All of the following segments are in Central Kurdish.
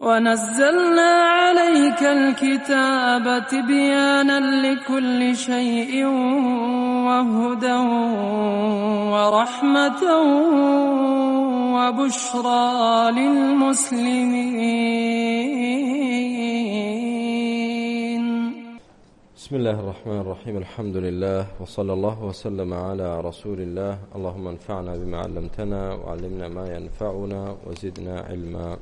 ونزلنا عليك الكتاب تبيانا لكل شيء وهدى ورحمة وبشرى للمسلمين بسم الله الرحمن الرحيم الحمد لله وصلى الله وسلم على رسول الله اللهم انفعنا بما علمتنا وعلمنا ما ينفعنا وزدنا علما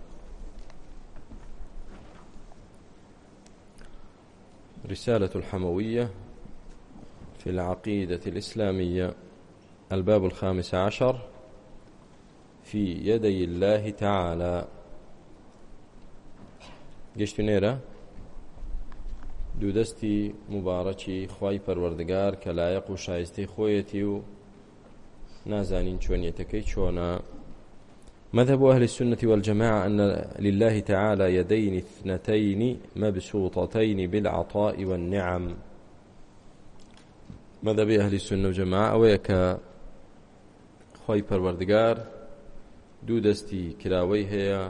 رسالة الحموية في العقيدة الإسلامية الباب الخامس عشر في يدي الله تعالى گەشت نێرە دوودەستی مبارەکی خی پەروەردگار کە لایەق و شایستەی خۆیەتی و نازانین چۆنیەتەکەی چۆنە مذهب أهل السنة والجماعة أن لله تعالى يدين اثنتين مبسوطتين بالعطاء والنعم مذهب أهل السنة والجماعة ويك خوي پروردگار دوو دەستی کراوەی هەیە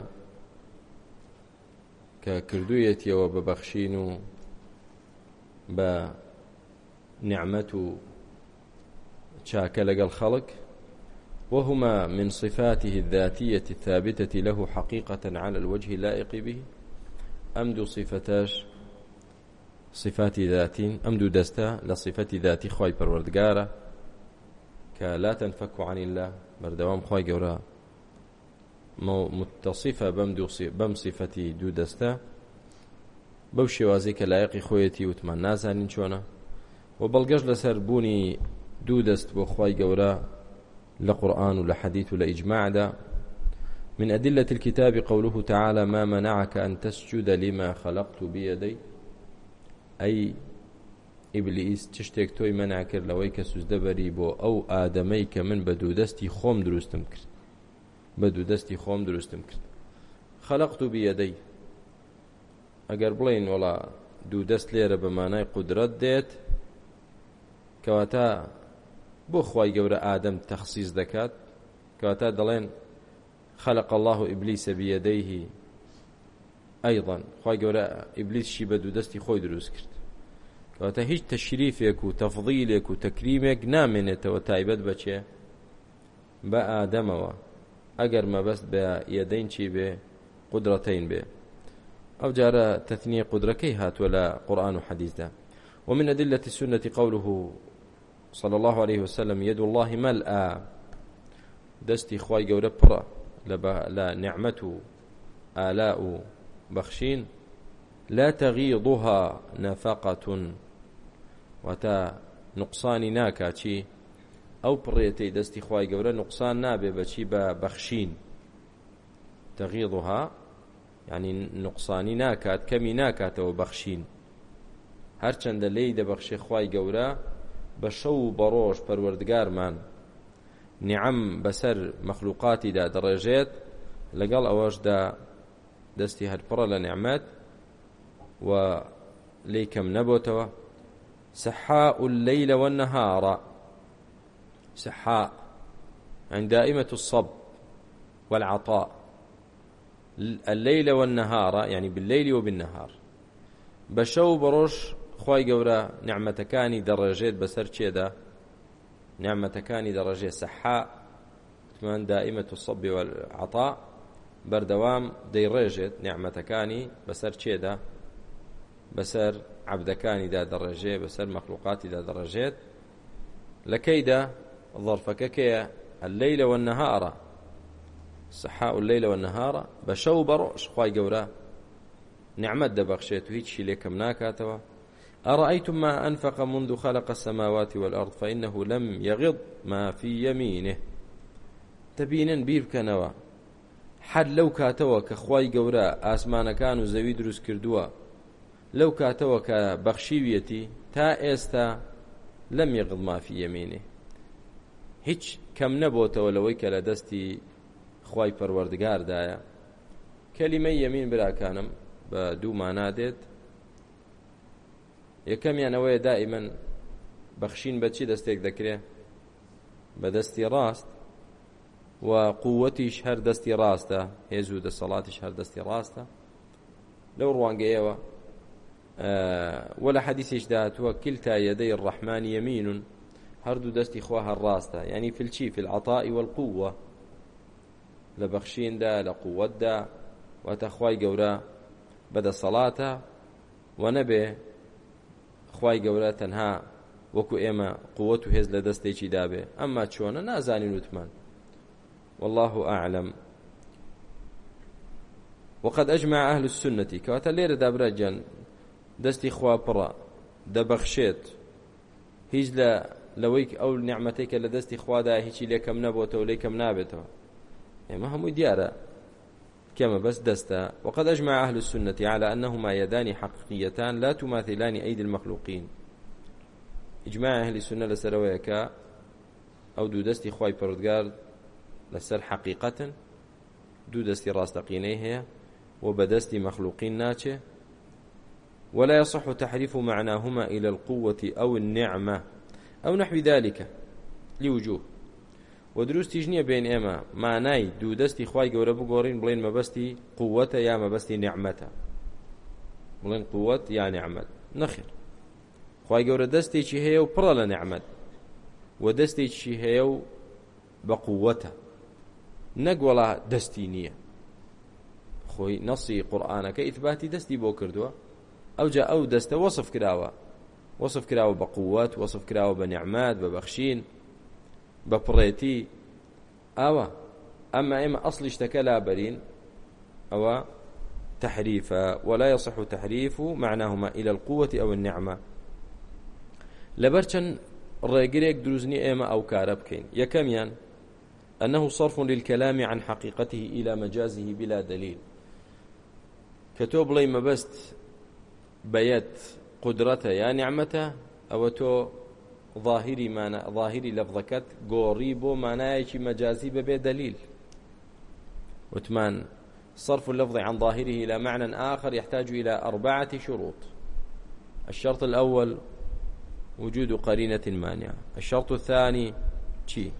کە کردوویەتیەوە ببەخشین و بە نعمەت و چاکە لەگەڵ خەڵک وهما من صفاته الذاتية الثابتة له حقيقة على الوجه اللائق به أمد صفتاش صفات ذاتين أمد دستا لصفات ذاتي خواي پروردگارة كلا تنفك عن الله بردوام خواي قورا متصفة بم صفتي دو دستا بەو شێوازەی کە لایەقی خۆیەتی وتمان نازانین چۆنە و بەڵگەشت لەسەر بوونی دوو دەست بۆ خی گەورە لقرآن ولحديث لإجماع دا من أدلة الكتاب قوله تعالى ما منعك أن تسجد لما خلقت بيدي أي ئیبلیس تشتێک تۆی مەناکرد لەوەی کە سوزدەبەری بۆ ئەو ئادەمەی کە من بە دوو دەستی خۆم دروستم کرد بە دوو دەستی خۆم دروستم کرد خەلقت و بیەدەی ئەگەر بڵین وڵا دوو دەست لێرە بە مانای قدرەت دێت کەواتە بۆ خی گەورە ئادەم تەخصیز دەکات کەواتا دەڵێن خەلق الله ئیبلیسە بیەدەیهی ئەیڵەن خی گەورە ئیبلیسشی بە دوو دەستی خۆی دروست کرد کەواتە هیچ تەشریفێک و تەفضیلێک و تەکریمێک نامێنێتەوە تایبەت بەچێ بە ئادەمەوە ئەگەر مەبەست بە یەدەین چی بێ قدرەتەین بێ ئەو جارە تەتنیە قدرەکەی هاتووە لە قورآن و حەدیثدا ومن أدلة السنة قوله صلى الله عليه وسلم يد الله ملأ دستي خواي جورة برا لە نعمەت و ئالا و بەخشین لا تەغیضها نەفەقەتون واتە نقصانی ناکچی ئەو پڕێتەی دەستی خی گەورە نقصان نابێ بەچی بە بەخشین تەغیضها ینی نقصانی ناکات کەمی ناکاتەوە بەخشین هەرچەندە لی دەبەخشی خی گەورە بە شەو بە ڕۆژ پەروەردگارمان نیعەم بەسەر مەخلوقاتیدا دەڕێژێت لەگەڵ ئەوەشدا دەستی هەرپڕە لە نعمەت و لی کەم نەبۆتەوە سحاء الليل والنهار سحاء عن دائمة الصب والعطاء الليل والنهار يعني بالليل وبالنهار بشو بروش خی گەورە نعممەتەکانی دەڕێژێت بەسەر چێدا نعممەتەکانی دەڕێژێ سەحا تمان دائمە و سەبی عتا بەردەوام دەیڕێژێت نعممەتەکانی بەسەر چێدا بەسەر عبدەکانیدا دەڕێژێ بەسەر مەخلوقاتیدا دەڕێژێت لەکەیدا ظرفەکە کەیە الليل والنهار سحاء الليل والنهار بشو بروش خواي قورا نعمت دبخشيت وهيك شي ليكم ناكاتوا أرأيتم ما أنفق منذ خلق السماوات والأرض فإنه لم يغض ما في يمينه تبينا بيرك نوا حد لو كاتوا كخواي قورا آسمان كانوا زوي دروس كردوا لو كاتوا كبخشيويتي تا إستا لم يغض ما في يمينه هیچ کەم نەبۆتەوە لەوەی کە لە دەستی خی پەروەردگاردایە کەلیمە یەمین براکانم بە دوو مانادێت یەکەمیان ئەوەیە دائیمەن بەخشین بەچی دەستێک دەکرێت بە دەستی ڕاست و قووەتیش هەر دەستی ڕاستە هێز و دەسەڵاتیش هەر دەستی ڕاستە لەو ڕوانگەیەوە وەلا حەدیسێک داهاتوە کلتا یەدەی ڕەحمان یەمینون هەردوو دەستی خوا هەر ڕاستە یعنی فلچی فی العطاء والقوة لە بەخشیندا لە قووەتدا واتە خوای گەورە بەدەسەڵاتە و نەبێ خی گەورە تەنها وەکو ئێمە قووەت و هێز لە دەستێکی دابێ ئەمما چۆنە نازانین وتمان والله أعلم وقد أجمع أهل السنة كواتا ليرة دابرا جان دستي خوا برا دبخشيت هیچ لە لەوەی ئەو نعممەتێکە لە دەستی خوادا هیچی لێکم نەبووتەوە لێکم نابێتەوە ئێمە هەمووی دیارە كما بس دستا وقد أجمع أهل السنة على أنهما يدان حقيقيتان لا تماثلان أيدي المخلوقين إجماع أهل السنة لسرويك أو دو دستي خواي بردقار لسر حقيقة دو دستي راستقينيه وبدستي مخلوقين ناتشه ولا يصح تحريف معناهما إلى القوة أو النعمة أو نحو ذلك لوجوه و دروستیش نییە بین ئێمە مانای دوو دەستی خی گەورە بگۆڕین بڵین مەبەستی قووەتە یا مەبەستی نعممەتە بڵێن قووەت یا نعممەت نەخیر خی گەورە دەستێکی هەیە و پڕە لە نعممەت و دەستێکی هەیە و بە قووەتە نەگوڵا دەستی نییە خۆی نەسی قورآانەکە ئیتباتی دەستی بۆ کردووە ئەوجا ئەو دەستە وەصف کراوە وەصف کراوە بە قووەت وەصف کراوە بە نعممات بە بەخشین بە پڕێتی ئاوە ئەمە ئێمە ئەسلی شتەکە لابەرین ئەوە تحريفا ولا يصح تحريف معناهما إلى القوة أو النعمة لبرچن ڕێگرێک دروزنی ئێمە ئەو کارە بکەین یەکەمیان أنه صرف للكلام عن حقيقته إلى مجازه بلا دليل كتوب لي مبست بيت قدرته يا نعمته أو تو ظاهری مانە ظاهری لەفظەکەت گۆڕی بۆ مانایەکی مەجازی بەبێ دلیل وتمان صرف اللفظ عن ظاهره إلى معنى آخر يحتاج إلى أربعة شروط الشرط الأول وجود قرينة مانعة الشرط الثاني شي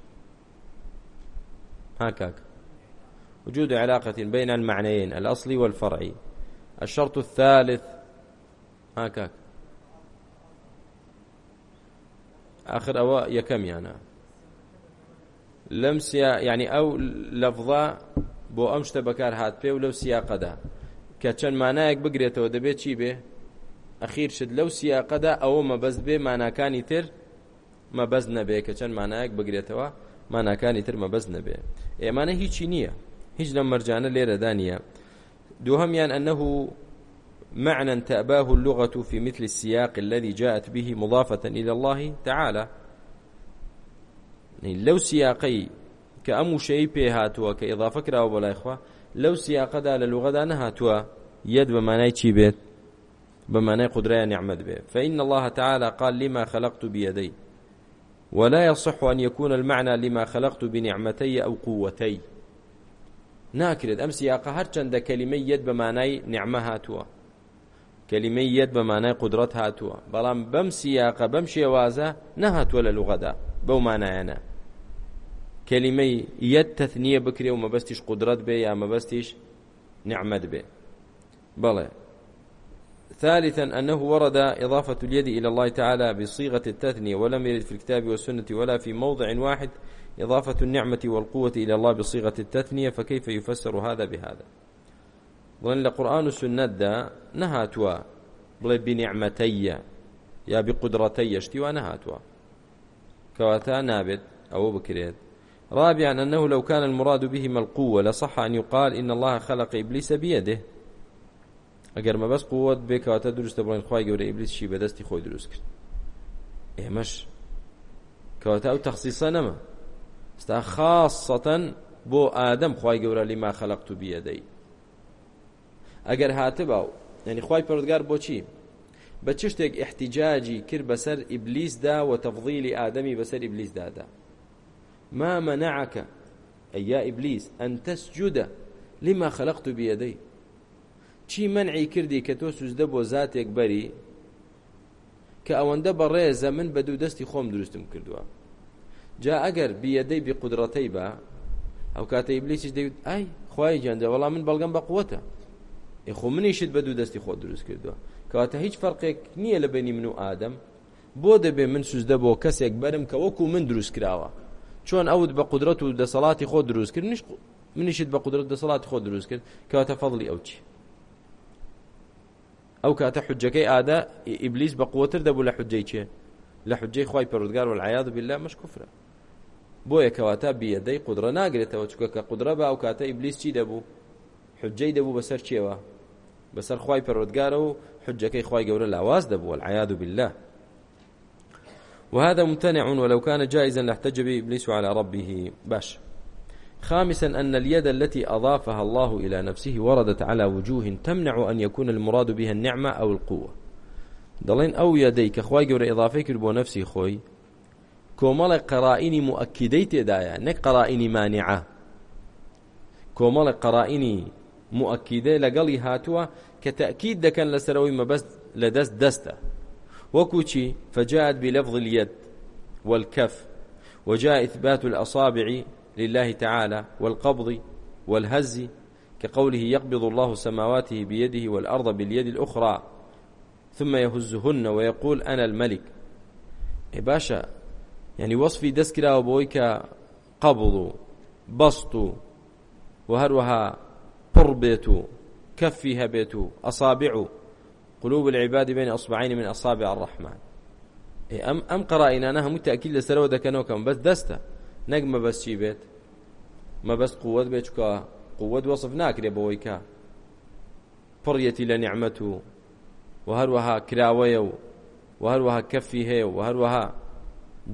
هكاك وجود علاقة بين المعنيين الأصلي والفرعي الشرط الثالث هكاك آخر ئەوە یەکەمیانە لەم ینی ئەو لەڤڵا بۆ ئەم شتە بەکار هات پێ و لەو سیاقەدا کە چەند مانایەک بگرێتەوە دەبێت چی بێ ئەخیر شت لەو سیاقەدا ئەوە مەبەست بێ ماناکانی تر مەبەست نەبێ کە چەند مانایەک بگرێتەوە ماناکانی تر مەبەست نەبێ ئێمانە هیچی نییە هیچ لەم مەرجانە لێرەدا نیە دووهەمیان ئەنەه معنى تأباه اللغة في مثل السياق الذي جاءت به مضافة إلى الله تعالى لو سياقي كأمو شيء بيهاتوا كإضافة كراو ولا إخوة لو سياق دا للغة دا نهاتوا يد بمعنى چي بيت بمعنى قدرة نعمة به فإن الله تعالى قال لما خلقت بيدي ولا يصح أن يكون المعنى لما خلقت بنعمتي أو قوتي ناكرد أم سياقة هرچند كلمة يد بمعنى نعمة هاتوا کەلیمەی یەت بە مانای قدرەت هاتووە بەڵام بەم سیاقە بەم شێوازە نەهاتووە لە لوغەدا بەو مانایەنە کەلیمەی یەت تەثنیە بکرێ و مەبەستیش قدرەت بێ یا مەبەستیش نعمت بێ بەڵێ ثالثا أنه ورد إضافة اليد إلى الله تعالى بصيغة التثنية ولم يرد في الكتاب والسنة ولا في موضع واحد إضافة النعمة والقوة إلى الله بصيغة التثنية فكيف يفسر هذا بهذا بڵێن لە قورآن و سنەتدا نەهاتووە بڵێ بینیعمەتەیە یا بقدرەتەیە شتیوان نەهاتووە کەواتە نابێت ئەوە بکرێت رابعا أنه لو كان المراد بهما القوة لصح أن يقال إن الله خلق إبليس بيده ئەگەر مە بەس قوت بێکەواتە دروستە بڵێن خخوای گەورە ئیبلیسشی بەدەستی خۆی دروست کرد ئێمەش کەواتە ئەو تەخصیسە نەمە ستا خاصەتەن بۆ ئادەم خخوای گەورە لیما خەلق و بیەدەی ئەگەر هاتبا و ینی خی پردگار بۆچی بە چ شتێک احتیجاجی کرد بەسەر ئیبلیسدا و تەفضیلی ئادەمی بەسەر ئیبلیسدادا ما منعك أي يا إبليس أن تسجد لما خلقت بيدي چی منعی کردی کە تۆ سوزدە بۆ زاتێک بەری کە ئەوەندە بەڕێزە من بە دوو دەستی خۆم دروستم کردووە جا ئەگەر بیەدەی بقدرەتەی بە ئەو کاتە ئیبلیسیش دەیوت ئای خی جەنجە وەڵام من بەڵگەم بە قوتە ئیخۆ منیشت بە دوو دەستی خۆ دروست کردووە کەواتە هیچ فەرقێک نییە لە بینی من و ئادەم بۆ دەبێ من سوزدە بۆ کەسێک بەرم کە وەکو من دروست کراوە چۆن ئەوت بە قدرەت و دەسەڵاتی خۆ دروست کرد نیش منیشت بە قدرەت دەسەڵاتی خۆ دروست کرد کەواتە فەڵی ئەو چی ئەو کاتە حجەکەی ئادا ئیبلیس بە قوتر دەبوو لە حجەی چێ لە حجەی خی پەرودگار و العیاد بالله مشکفرە بۆ یەکەواتە بیەدەی قدرە ناگرێتەوە چکە کە قدرە بە ئەو کاتە ئیبلیس چی دەبوو حجەی دەبوو بەسەر چێوە بەسەر خوای پەرۆدگارە و حجەکەی خوای گەورە لاواز دەبووە العیاد بالله وهذا ممتنع ولو كان جائزا لاحتج به إبليس على ربه باش خامسا أن اليد التي أضافها الله إلى نفسه وردت على وجوه تمنع أن يكون المراد بها النعمة أو القوة دڵێن ئەو یادەی کە خخوای گەورە ئضافی کرد بۆ نفسی خۆی کۆمەڵی قەرائینی مؤکیدەی تێدایە نەک قەرائینی مانیعە کۆمەڵی قەرائینی مؤكده لەگەڵی هاتووە کە تأکید دەکەن لەسەرەوەی مەبەست لە دەست دەستە وەکو چی فجاءت بلفظ اليد والكف وجاء إثبات الأصابع لله تعالى والقبض والهز كقوله يقبض الله سماواته بيده والأرض باليد الأخرى ثم يهزهن ويقول أنا الملك إيه باشا يعني وصفي دسكرا وبويك قبض بسط وهروها پڕ بێت و کەفی هەبێت و ئەسابع و قلوب العباد بين اصبعين من اصابع الرحمن ئەم ئەم قڕائینانە هەموو تاکیل لەسەرەوە دەکەنەوە کەم بەس دەستە نەک مەبەست چی بێت مەبەست قووەت بێت چکە قووەت وەصف ناکرێ بەوەی کە پڕیەتی لە نعمەت و و هەروەها کراوەیە و و هەروەها کەفی هەیە و هەروەها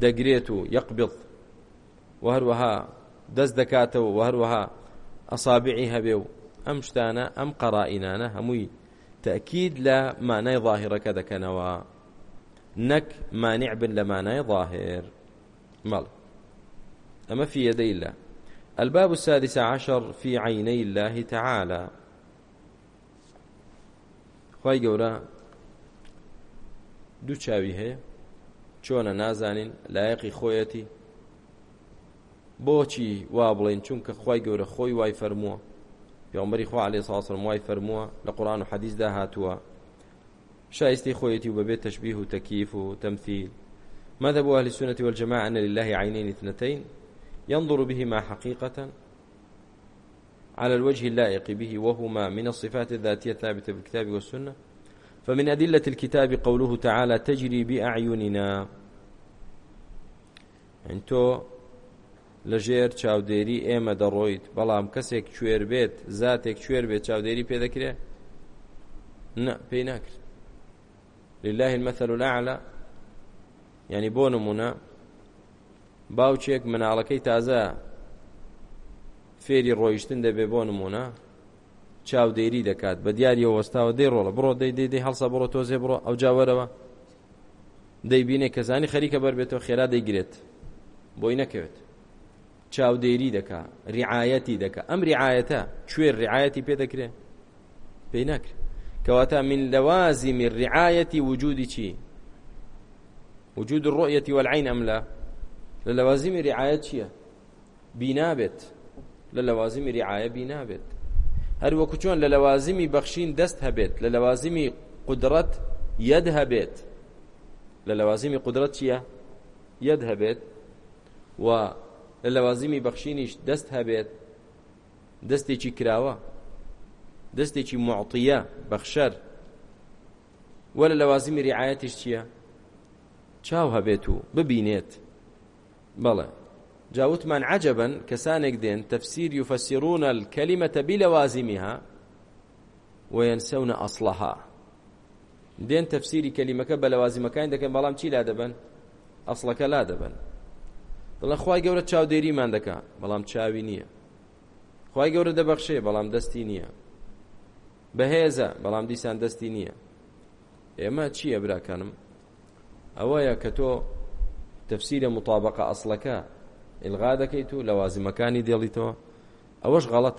دەگرێت و یەقبڵ و هەروەها دەست دەکاتەوە و هەروەها ئەسابعی هەبێ و ئەم شتانە ئەم قەڕائینانە هەمووی تەکید لە مانای ظاهرەکە دەکەنەوە نەک مانع بن لە مانای ظاهر مەڵ ئەمە في يدي الله الباب السادس عشر في عيني الله تعالى خی گەورە دوو چاوی هەیە چۆنە نازانین لایەقی خۆیەتی بۆچی وا بڵێن چونکە خی گەورە خۆی وای فەرمووە پێغمبەری خوا عليه الصلاة والسلام وای فەرمووە لە قورآن و حەدیثدا هاتووە شایستی خۆیەتی و بەبێت تەشبیه و تەکیف و تەمثیل مذهب أهل السنة والجماعة أن لله عينين اثنتين ينظر بهما حقيقة على الوجه اللائق به وهما من الصفات الذاتية الثابتة في الكتاب والسنة فمن أدلة الكتاب قوله تعالى تجري بأعيننا أنتو لە ژێر چاودێری ئێمە دەڕۆیت بەڵام کەسێک کوێر بێت زاتێک کوێر بێت چاودێری پێدەکرێ پێی ناکرد لله مەثل لاعلا ینی بۆ نمونە باوچێک مناڵەکەی تازە فێری ڕۆیشتن دەبێ بۆ نمونە چاودێری دەکات بە دیاری وەستاوە دەیڕۆڵە بڕۆ دەی دەی دەی هەڵسا بڕۆ تۆزێ بڕۆ ئەو جاوەرەوە دەیبینێ کەزانی خەریکە بەربێتەوە خێرا دەیگرێت بۆی نەکەوێت چاودێری دەکا ریعاەتی دەکە ئەم ریعاەتە کوێ ریعاەتی پێ دەکرێ پێی نەکرێ کەواتە من لەوازیمی ریعاەتی وجودی چی وجود الرؤية والعين أم لا للوازم رعاية چية بينابت للوازم رعاية بينابت هر وكو چون للوازم بخشين دست هبت للوازم قدرت يد هبت للوازم قدرت چية يد هبت و لە لەوازیمی بەخشینیش دەست هەبێت دەستێکی کراوە دەستێکی معڵتیە بەخشەر وە لە لەوازیمی ریعایەتیش چییە؟ چاو هەبێت و ببینێت بەڵێ جاوتمان عجبن کەسانێک دێن تەفسیر یفسرون الكلمة بلوازمها وينسون أصلها دێن تەفسیری کەلیمەکە بە لەوازیمەکان دەکەن بەڵام چی لا دەبن ئەسڵەکە لا دەبن دڵە خی گەورە چاودێریمان دەکا بەڵام چاوی نییە خی گەورە دەبەخشێ بەڵام دەستی نییە بەهێزە بەڵام دیسان دەستی نییە ئێمە چییە براکەنم ئەوەیە کە تۆ تەفسیرە مطابقە ئەسلەکە ئلغا دەکەیت و لەوازمەکانی دێڵیتەوە ئەوەش غەڵەت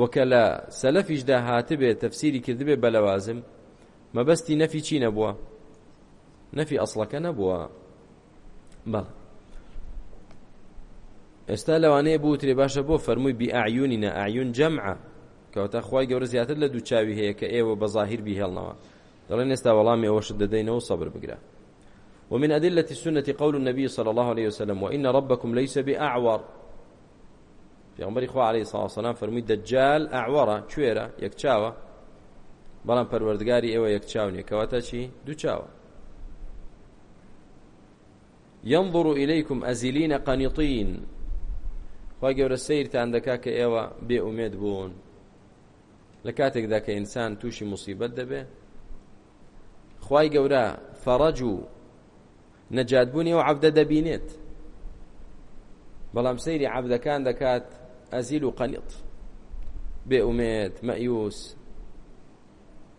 وەکە لە سەلەفیشدا هاتبێ تەفسیری کردبێ بە لەوازم مەبەستی نەفی چی نەبووە نەفی ئەسڵەکە نەبووە بەڵە ئێستا لەوانەیە بوترێ باشە بۆ فەرمووی بیعیونینە ئاعیون جەمعە کەوتە خی گەورە زیاتر لە دوو چاوی هەیە کە ئێوە بە ظاهر بیهێڵنەوە دەڵێن ئێستا وەڵامی ئەوەشت دەدەینەوە سەبر بگرە ومن أدلة السنة قول النبي صلى الله عليه وسلم وإن ربكم ليس بأعور في عمر إخوة عليه الصلاة والسلام فرمي دجال أعورة شويرة يكتشاوة بەڵام پەروەردگاری ئێوە یەکچاونێ کەواتە چی دووچاوە ينظر إليكم أزلين قنطين وا گەورە سیرتان دەکا کە ئێوە بێ ئومێد بوون لە کاتێکدا کە ئینسان تووشی مصیبەت دەبێ خوای گەورە فەڕەج و نەجاتبوونی و عەبدە دەبینێت بەڵام سەیری عەبدەکان دەکات ئەزیل و قەنیت بێ ئومێت مەئیوس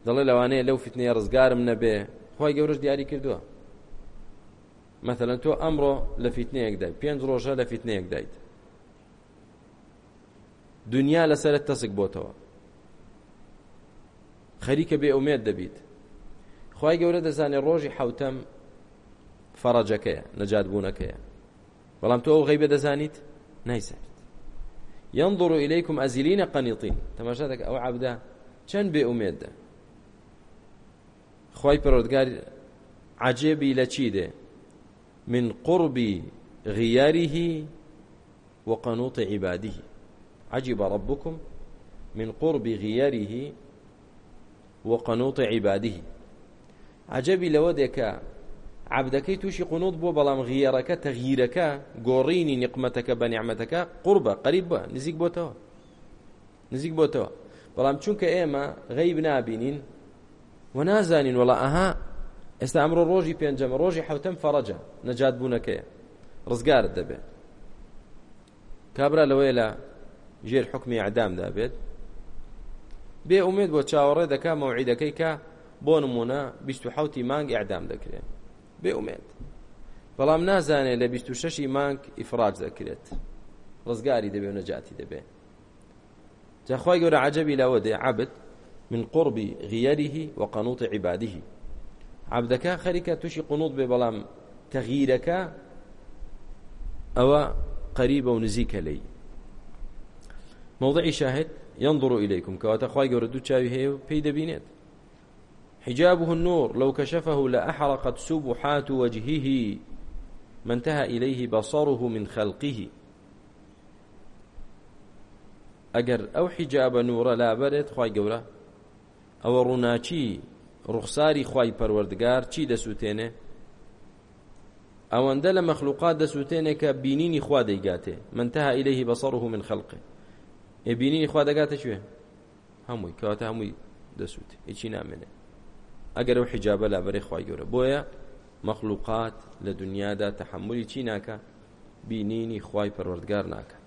دەڵێ لەوانەیە لەو فتنەیە ڕزگارم نەبێ خی گەورەش دیاری کردووە مەثلەن تۆ ئەمڕۆ لە فیتنەیەک دای پێنج ڕۆژە لە فیتنەیەک دایت دنیا لەسرت تەسک بۆتەوە خەریکە بێ ئومێت دەبیت خی گەورە دەزانێ ڕۆژی حوتەم فەڕەجەکەیە نەجات بوونەکەیە بەڵام تۆ ئەو غەیبە دەزانیت نایزانیت ينظر إليكم أزلين قنيطين تماشاتك أو عبدا چەند بێ ئومێدە خی پەرۆدگار عجێبی لە چی دێ من قربی غیاریه وقنوط عباده عجب ربكم من قرب غياره وقنوط عباده عجبی لەوە دێکە عبدەکەی تووشی قنوت بۆ بەڵام غیێڕەکە تەغیرەکە گۆڕینی نقمەتەکە بە نیعممەتەکە قوربە قەریب بە نزیک بۆتەوە نزیک بۆتەوە بەڵام چونکە ئێمە غەیب نابینین و نازانین وڵا ئەها ئێستا ئەمڕۆ ڕۆژی پێنجەمە ڕۆژی حوتەم فەڕەجە نەجات بوونەکەیە ڕزگارت دەبێت کابرا لەوەی لە ژێر حکمی عدامدا بێت بێ ئومێت بۆ چاوەڕێ دەکا مەوعیدەکەی کە بۆ نمونە حوتی مانگ ئەعدام دەکرێت بێ ئومێت بەڵام نازانێت لە 26 مانگ ئیفراج دەکرێت ڕزگاری دەبێ نەجاتی دەبێ جاخوای گەورە عجبی لەوە دێ عبد من قربی غیەریه و قەنوت عیبادیه عبدەکە خەریکە تووشی قنوت بێ بەڵام تەغیرەکە ئەوە قەریبە و نزیکە لی موضعی شاهد ينظر إليكم كواتا خواهي قولة دو تشاوي هيو بيدا بينات حجابه النور لو كشفه لأحرقت سبحات وجهه ما انتهى إليه بصره من خلقه ئەگەر ئەو حیجابە نورە لابەرێت خی گەورە ئەوە ڕووناچی ڕوخساری خی پەروەردگار چی دەسووتێنێ ئەوەندە لە مەخلوقات دەسووتێنێ کە بینینی خوا دەیگاتێ منتەها ئیلەی بەسەڕه من خەڵقێ ئێبینی خوا دەگاتە کوێ هەمووی کەواتە هەمووی دەسووت هیچی نامێنێ ئەگەر ئەو حیجابە لا بەرەی خوا گەورە بۆیە مەخلوقات لە دنیادا تحملی چی ناکە بینینی خوای پەروەردگار ناکات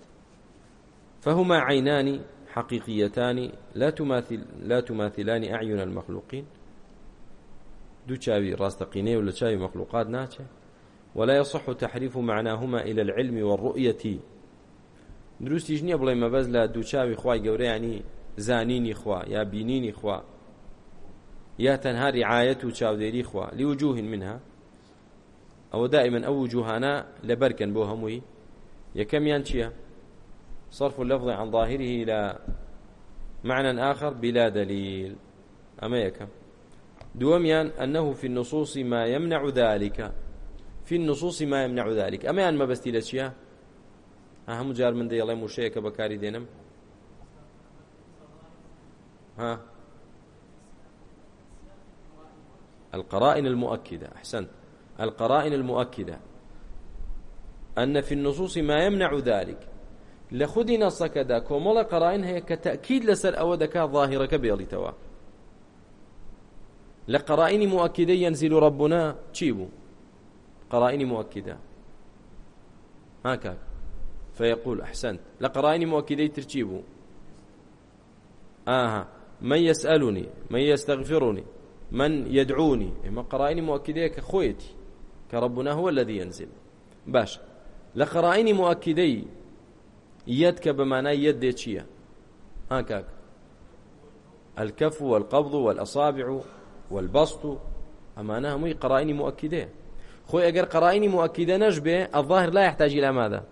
فهما عینانی حقيقيتان لا تماثل لا تماثلان اعين المخلوقين دو چاوی راستقینه ولا چاوی مخلوقات ناچه ولا يصح تحريف معناهما إلى العلم والرؤية دروستیش نییە بڵێ مەبەز لە دووچاوی خوای گەورەیانی زانینی خوا یا بینینی خوا یا تەنها ڕعاەت و چاودێری خوا لیوجوهن منها ئەوە دائما ئەو وجوهانە لەبەرکەن بۆ هەمووی یەکەمیان چییە صرف اللفظ عن ظاهره إلى معنى آخر بلا دليل أما يكم دوميان أنه في النصوص ما يمنع ذلك في النصوص ما يمنع ذلك أما يعني ما بستي لشيا هەموو جار من دەیڵێ موشەیەکە بەکاری دێنم ها القرائن المؤكدة أحسنت القرائن المؤكدة أن في النصوص ما يمنع ذلك لخذ نصك دا كومولا قرائن هي كتأكيد لسر أو دكا ظاهرك بيلتوا لقرائن مؤكدة ينزل ربنا تشيبو قرائن مؤكدة هكذا فيقول أحسنت لقرائن مؤكدي ترتيبه آها من يسألني من يستغفرني من يدعوني إما قرائن مؤكدية كخويتي كربنا هو الذي ينزل باش لقرائن مؤكدي يد كبمعنى يد ديتشية هكاك الكف والقبض والأصابع والبسط أمانها مي قرائن مؤكدة خوي أجر قرائن مؤكدة نجبة الظاهر لا يحتاج إلى ماذا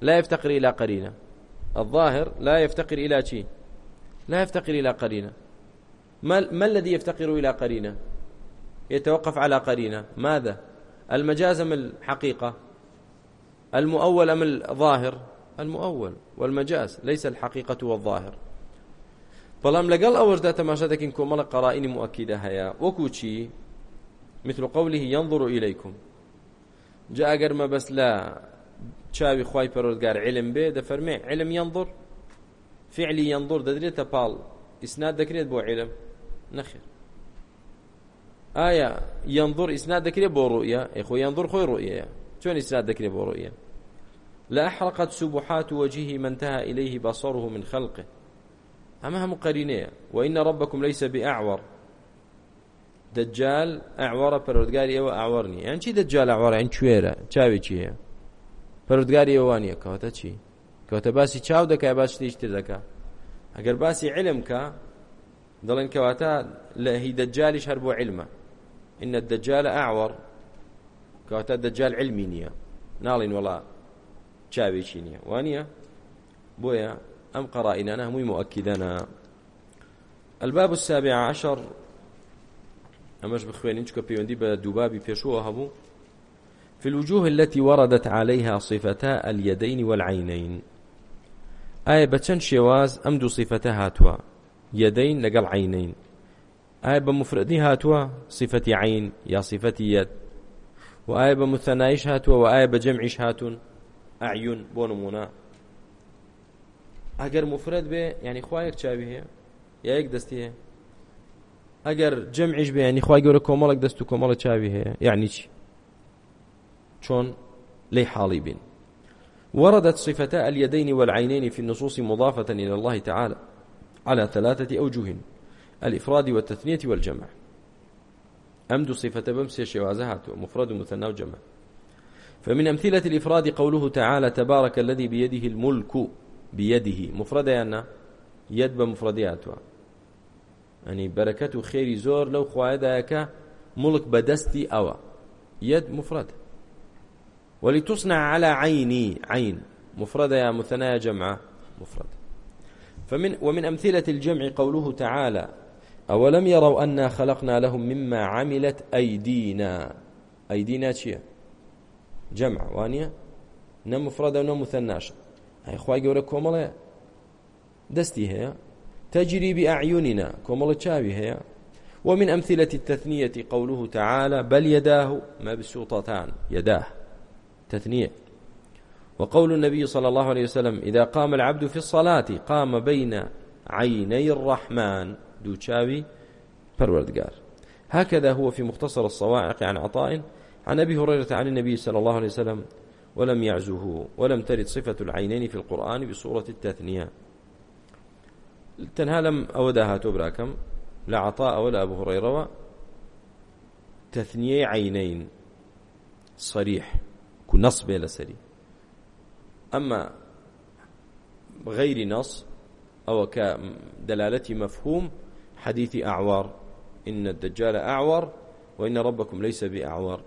لا يفتقر إلى قرينة الظاهر لا يفتقر إلى شيء لا يفتقر إلى قرينة ما, ما الذي يفتقر إلى قرينة يتوقف على قرينة ماذا المجاز أم الحقيقة المؤول أم الظاهر المؤول والمجاز ليس الحقيقة والظاهر بەڵام لەگەڵ ئەوەشدا تەماشادەکەین کۆمەڵە قەرائینی مؤکیدە هەیە وەکو چی مثل قوله ينظر إليكم جاء قرم بس لا چاوی خی پەرۆزگار علم بێ دەفەرمێ علم ينظر فعلی ينظر دەدرێتە پاڵ ئیسنا دەکرێت بۆ علم نەخێر ئایا ينظر ئیسنا دەکرێت بۆ ڕوئە ئەیخۆ ينظر خۆی ڕوئەیە چۆن ئیسنا دەکرێت بۆ ڕوئە لا أحرقت سبحات وجهه من انتهى إليه بصره من خلقه أما هم قرينية وإن ربكم ليس بأعور دجال أعور بردقال إيوه أعورني يعني شي دجال أعور يعني شويرة شاوي شي پەرودگاری ئەوانە کەواتە چی کەواتە باسی چاو دەکای باش شتیش تر دەکا ئەگەر باسی علم کە دەڵێن کەواتە لە هی دەجالیش هەر بۆ علمە إن الدجال أعور کەواتە دەجال علمی نییە ناڵین وڵا چاوێکی نییە وانە بۆیە ئەم قڕائینانە هەمووی مؤکیدەنە الباب السابع عشر ئەمەش بخوێنین چکە پەیوەندی بە دووبابی پێشوە هەبوو في الوجوه التي وردت عليها صفتا اليدين والعينين ئایا بە چەند شێواز ئەم دوو سیفەتە هاتووە یەدەین لەگەڵ عینین ئایا بە مفرەتی هاتووە سیفەتی عین یا سیفەتی یەد و ئایا بە متەنایش هاتووە و ئایا بە جەمعیش هاتوون ئاعیون بۆ نمونە ئەگەر مفرەت بێ ینی خوایەک چاوی هەیە یا یەک دەستی هەیە ئەگەر جەمعیش بێ ینی خوای گەورە کۆمەڵک دەست و کۆمەڵە چاوی هەیە یعنی چی شون لي حالي بين وردت صفتا اليدين والعينين في النصوص مضافة إلى الله تعالى على ثلاثة أوجه الإفراد والتثنية والجمع أمد صفة بمس شوازهات مفرد مثنى وجمع فمن أمثلة الإفراد قوله تعالى تبارك الذي بيده الملك بيده مفرد أن يد بمفردياتها يعني بركة خير زور لو خواهدك ملك بدستي أوى يد مفرد ولتصنع على عيني عين مفردة يا مثنى جمعة مفردة فمن ومن أمثلة الجمع قوله تعالى أولم يروا أنا خلقنا لهم مما عملت أيدينا أيدينا چية جمع وانية نم مفردة ونم مثناش هاي خواهي قولك كومالي دستي هي تجري بأعيننا كومالي تشابي هي ومن أمثلة التثنية قوله تعالى بل يداه مبسوطتان يداه تثنية وقول النبي صلى الله عليه وسلم إذا قام العبد في الصلاة قام بين عيني الرحمن دوتشاوي پروردگار هكذا هو في مختصر الصواعق عن عطاء عن أبي هريرة عن النبي صلى الله عليه وسلم ولم يعزه ولم ترد صفة العينين في القرآن بصورة التثنية تەنها لەم ئەوەدا هاتۆ براکەم لە عتا ئەوە لە ئەبوو هڕێرەوە تەثنیەی عینەین سەریح و نەس بێ لەسەری ئەمە غەیری نەس ئەوە کە دەلالەتی مەفهوم حەدیثی ئاعوار إن الدجال أعور وإن ربكم ليس بأعور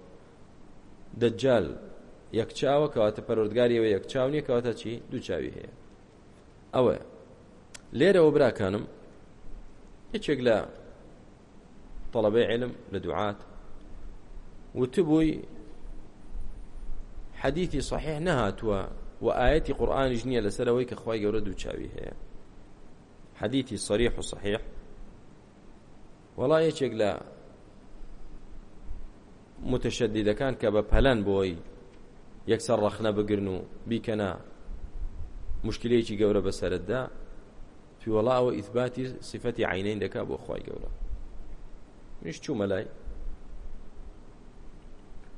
دجال یەکچاوە کەواتە پەرۆردگاریەوە یەکچاو نیە کەواتە چی دووچاوی هەیە ئەوە لێرەوە براکانم یەکێک لە طلبەی علم لە دوعات وتبووی حەدیثی صحیح نەهاتووە و ئاەتی قورآانیش نییە لەسەرەوەی کە خی گەورە دووچاوی هەیە حەدیثی صریح و صحیح وڵای یەکێک لە متشەدیدەکان کە بە پەلەن بۆی یەکسەر ڕەخنە بگرن و بیکەنا مشکلەیەکی گەورە بەسەرتدا تویوەڵاوە ئیثباتی سیفەتی عینەین دەکا بۆ خی گەورە منیش چوومە لای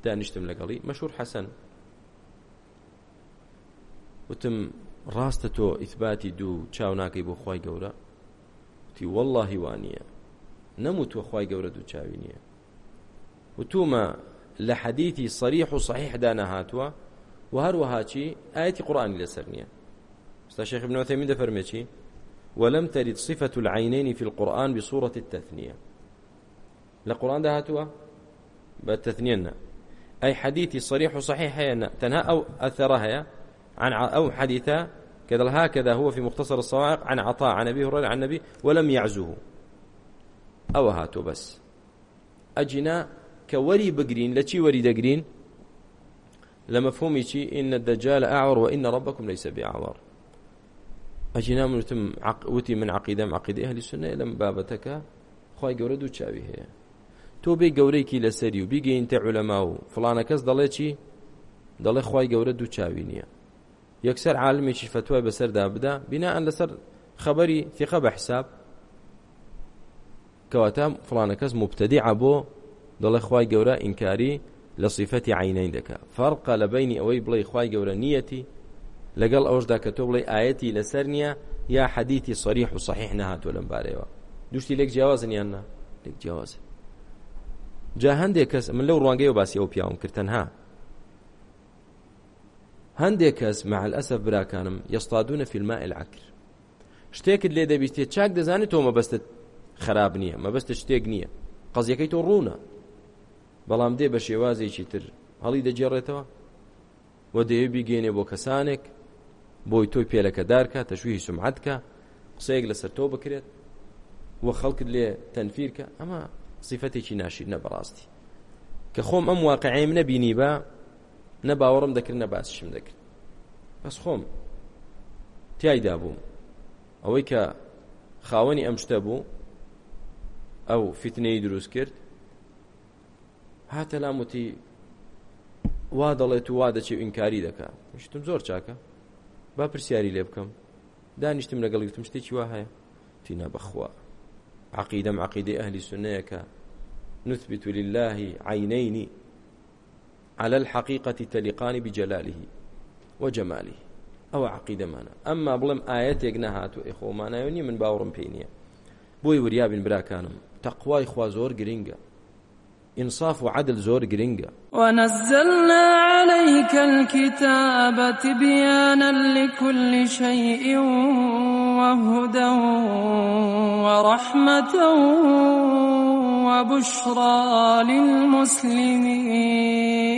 دانیشتم لەگەڵی مەشور حەسەن وتم ڕاستە تۆ ئیثباتی دوو چاو ناکەی بۆ خی گەورە وتی واللهی وانە نەموو تۆ خی گەورە دوو چاوی نییە وتومە لە حەدیتی سەریح و صحیحدا نەهاتووە و هەروەها چی ئاەتی قڕانی لەسەر نییە ستا شێخ بنەوەتەمی دەفەرمێکی ولم ترد صفة العينين في القرآن بصورة التثنية لقرآن ده هاتوا بالتثنية أي حديثي صريح وصحيح هي تنها أو أثرها عن أو حديثا كذا هكذا هو في مختصر الصواعق عن عطاء عن أبي هريرة عن النبي ولم يعزوه أو هاتو بس أجنا كوري بقرين لتي وري دقرين لمفهومي شي إن الدجال أعور وإن ربكم ليس بأعور أجنا من تم عق... وتي من عقيدة من عقيدة أهل السنة لم بابتك خواي قورد وتشاوي هي تو بي قوريكي لسري وبيجي انت علماء فلانا كس دلتي دڵێ خی گەورە دوو چاوی نییە یەکسەر عالمێکی فتوای بەسەردا بدا بینائەن لەسەر خەبەری ثقە بە حساب کەواتە فلانە کەس مبتەدیع بۆ دەڵێ خوای گەورە ئینکاری لە صیفەتی عینەی دەکە فەرقە لە بینی ئەوەی بڵێ خوای گەورە نیەتی لەگەڵ ئەوشدا کە تۆ بڵێ ئاەتی لەسەر نییە یا حەدیتی سەریح و صحیح نەهاتوە لەم بارەوە دوشتی لێک جیاوازن یاننا لێک جیاوازن جا هەندێک کەس من لەو ڕوانگەی و باسی ئەو پیاوم کرد تەنها هەندێک کەس مع الأسف براکانم یستادونە في الماء العكر شتێکت لێ دەبیستێ چاک دەزانێت تۆ مەبەستت خراب نییە مەبەستە شتێک نییە قەزیەکەی تۆ ڕوونە بەڵام دێ بە شێوازێکی تر هەڵی دەجێڕێتەوە و دەیە بیگەێنێ بۆ کەسانێک بۆی تۆی پێلەکە دارکە تەشویی سمعاتکە قسەیەک لەسەر تۆ بکرێت و خەڵکت لێ تەنفیرکە ئەمە سیفەتێکی ناشیر نە بەڕاستی کە خۆم ئەم واقعیم نەبینی بە نە باوەڕم دەکرد نە باسشم دەکرد بەس خۆم تایدا بووم ئەوەی کە خاوەنی ئەم شتە بوو ئەو فیتنەی دروست کرد هاتە لام وتی وا دەڵێت و وا دەچێ ئینکاری دەکات شتم زۆر چاکە با پرسیاری لێ بکەم دانیشتم لەگەڵ گفتم شتێکی وا هەیە تینە بەخوا عقیدەم عقیدەی ئەهلی سنەیەکە نثبت لله عینەینی على الحقيقة تلقان بجلاله وجماله ئەوە عقیدەمانە ئەمما بڵم ئاەتێک نەهاتوو ئەخۆ مانایونی من باوڕم پێی نییە بۆی وریابن براکانم تەقوای خوا زۆر گرنگە ئینصاف و عدل زۆر گرنگە وەنەزلنا عليك الكتاب بيانا لكل شيء وهدى ورحمة وبشرى للمسلمين